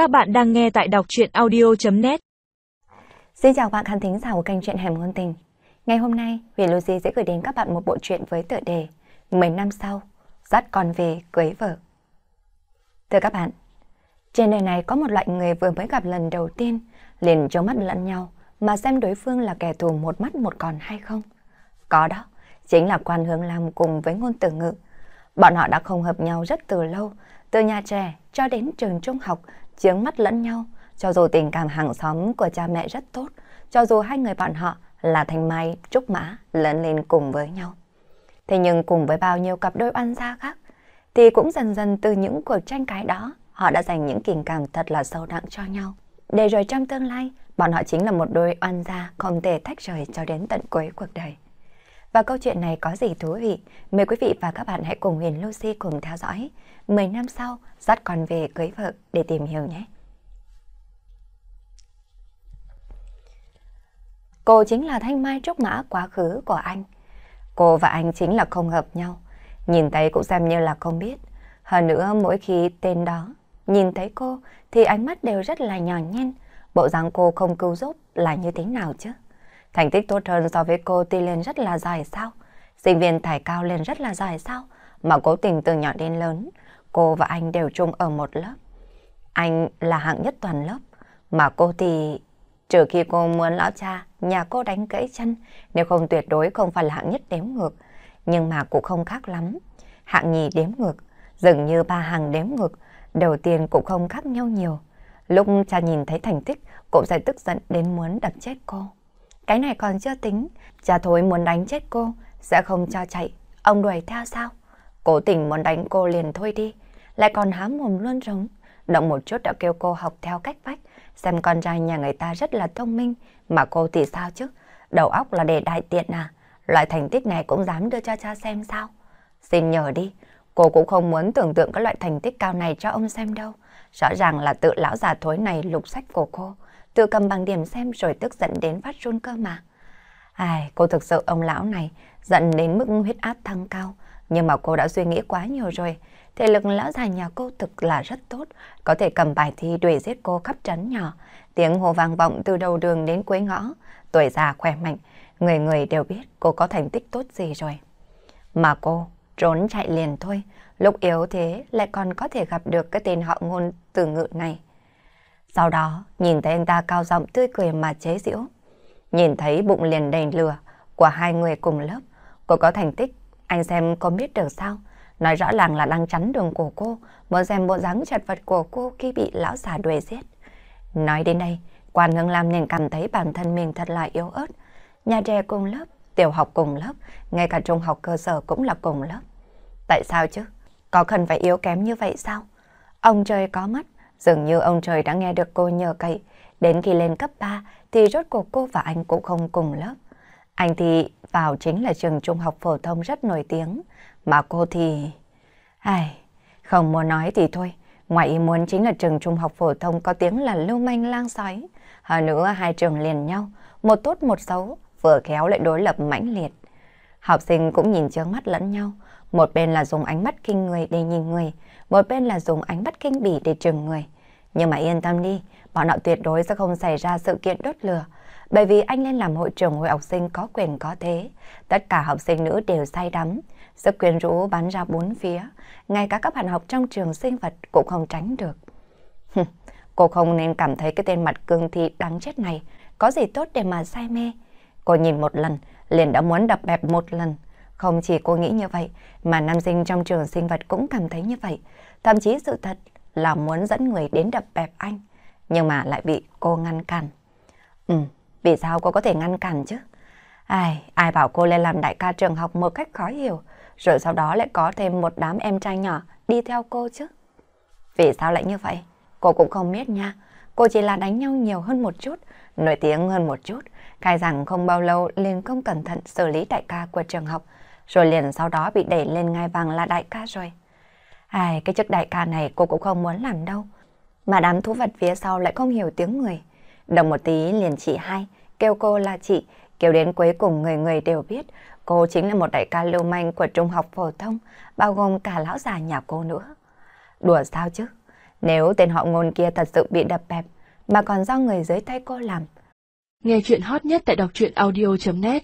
Các bạn đang nghe tại đọc truyện audio.net Xin chào bạn khán thính giả của kênh truyện Hẻm Ngôn Tình. Ngày hôm nay, Huyền Lucy sẽ gửi đến các bạn một bộ truyện với tựa đề 10 năm sau, dắt con về cưới vợ. Thưa các bạn, trên đời này có một loại người vừa mới gặp lần đầu tiên, liền trông mắt lẫn nhau mà xem đối phương là kẻ thù một mắt một còn hay không. Có đó, chính là quan hướng làm cùng với ngôn tử ngự. Bọn họ đã không hợp nhau rất từ lâu, từ nhà trẻ cho đến trường trung học, chướng mắt lẫn nhau. Cho dù tình cảm hàng xóm của cha mẹ rất tốt, cho dù hai người bọn họ là Thanh Mai, Trúc Mã lớn lên cùng với nhau. Thế nhưng cùng với bao nhiêu cặp đôi oan gia khác, thì cũng dần dần từ những cuộc tranh cãi đó, họ đã dành những tình cảm thật là sâu nặng cho nhau. Để rồi trong tương lai, bọn họ chính là một đôi oan gia không thể tách rời cho đến tận cuối cuộc đời. Và câu chuyện này có gì thú vị? Mời quý vị và các bạn hãy cùng Huyền Lucy cùng theo dõi. 10 năm sau, dắt con về cưới vợ để tìm hiểu nhé. Cô chính là Thanh Mai Trúc Mã quá khứ của anh. Cô và anh chính là không hợp nhau. Nhìn thấy cũng xem như là không biết. Hơn nữa mỗi khi tên đó nhìn thấy cô thì ánh mắt đều rất là nhỏ nhen. Bộ dáng cô không cứu giúp là như thế nào chứ? Thành tích tốt hơn so với cô ti lên rất là dài sao? Sinh viên thải cao lên rất là dài sao? Mà cố tình từ nhỏ đến lớn, cô và anh đều chung ở một lớp. Anh là hạng nhất toàn lớp, mà cô thì... Trừ khi cô muốn lão cha, nhà cô đánh gãy chân, nếu không tuyệt đối không phải là hạng nhất đếm ngược. Nhưng mà cũng không khác lắm. Hạng nhì đếm ngược, dường như ba hàng đếm ngược, đầu tiên cũng không khác nhau nhiều. Lúc cha nhìn thấy thành tích, cũng sẽ tức giận đến muốn đập chết cô. Cái này còn chưa tính, cha thối muốn đánh chết cô, sẽ không cho chạy, ông đuổi theo sao? Cố tình muốn đánh cô liền thôi đi, lại còn há mồm luôn rống. Động một chút đã kêu cô học theo cách vách, xem con trai nhà người ta rất là thông minh, mà cô thì sao chứ? Đầu óc là để đại tiện à? Loại thành tích này cũng dám đưa cho cha xem sao? Xin nhờ đi, cô cũng không muốn tưởng tượng các loại thành tích cao này cho ông xem đâu. Rõ ràng là tự lão già thối này lục sách của cô, tự cầm bằng điểm xem rồi tức giận đến phát run cơ mà. Ai, cô thực sự ông lão này giận đến mức huyết áp tăng cao, nhưng mà cô đã suy nghĩ quá nhiều rồi. Thể lực lão già nhà cô thực là rất tốt, có thể cầm bài thi đuổi giết cô khắp trấn nhỏ. Tiếng hồ vang vọng từ đầu đường đến cuối ngõ, tuổi già khỏe mạnh, người người đều biết cô có thành tích tốt gì rồi. Mà cô trốn chạy liền thôi, lúc yếu thế lại còn có thể gặp được cái tên họ ngôn từ ngự này. Sau đó, nhìn thấy anh ta cao giọng tươi cười mà chế giễu. Nhìn thấy bụng liền đầy lửa của hai người cùng lớp. Cô có thành tích, anh xem có biết được sao? Nói rõ ràng là đang chắn đường của cô, muốn xem bộ dáng chật vật của cô khi bị lão già đuổi giết. Nói đến đây, quan hương Lam liền cảm thấy bản thân mình thật là yếu ớt. Nhà trẻ cùng lớp, tiểu học cùng lớp, ngay cả trung học cơ sở cũng là cùng lớp. Tại sao chứ? Có cần phải yếu kém như vậy sao? Ông trời có mắt, Dường như ông trời đã nghe được cô nhờ cậy. Đến khi lên cấp 3 thì rốt cuộc cô và anh cũng không cùng lớp. Anh thì vào chính là trường trung học phổ thông rất nổi tiếng. Mà cô thì... Ai... Không muốn nói thì thôi. Ngoài ý muốn chính là trường trung học phổ thông có tiếng là lưu manh lang sói. Hơn nữa, hai trường liền nhau. Một tốt một xấu. Vừa khéo lại đối lập mãnh liệt. Học sinh cũng nhìn chướng mắt lẫn nhau. Một bên là dùng ánh mắt kinh người để nhìn người, một bên là dùng ánh mắt kinh bỉ để trừng người. Nhưng mà yên tâm đi, bọn họ tuyệt đối sẽ không xảy ra sự kiện đốt lửa. Bởi vì anh lên làm hội trưởng hội học sinh có quyền có thế. Tất cả học sinh nữ đều say đắm. Sức quyến rũ bắn ra bốn phía. Ngay cả các bạn học trong trường sinh vật cũng không tránh được. Cô không nên cảm thấy cái tên mặt cương thi đáng chết này có gì tốt để mà say mê. Cô nhìn một lần, liền đã muốn đập bẹp một lần. Không chỉ cô nghĩ như vậy, mà nam sinh trong trường sinh vật cũng cảm thấy như vậy. Thậm chí sự thật là muốn dẫn người đến đập bẹp anh, nhưng mà lại bị cô ngăn cản. Ừ, vì sao cô có thể ngăn cản chứ? Ai, ai bảo cô lên làm đại ca trường học một cách khó hiểu, rồi sau đó lại có thêm một đám em trai nhỏ đi theo cô chứ? Vì sao lại như vậy? Cô cũng không biết nha. Cô chỉ là đánh nhau nhiều hơn một chút, nổi tiếng hơn một chút. Khai rằng không bao lâu liền không cẩn thận xử lý đại ca của trường học, rồi liền sau đó bị đẩy lên ngai vàng là đại ca rồi. Ai, cái chức đại ca này cô cũng không muốn làm đâu. Mà đám thú vật phía sau lại không hiểu tiếng người. Đồng một tí liền chị hai, kêu cô là chị, kêu đến cuối cùng người người đều biết cô chính là một đại ca lưu manh của trung học phổ thông, bao gồm cả lão già nhà cô nữa. Đùa sao chứ? Nếu tên họ ngôn kia thật sự bị đập bẹp, mà còn do người dưới tay cô làm. Nghe chuyện hot nhất tại đọc truyện audio.net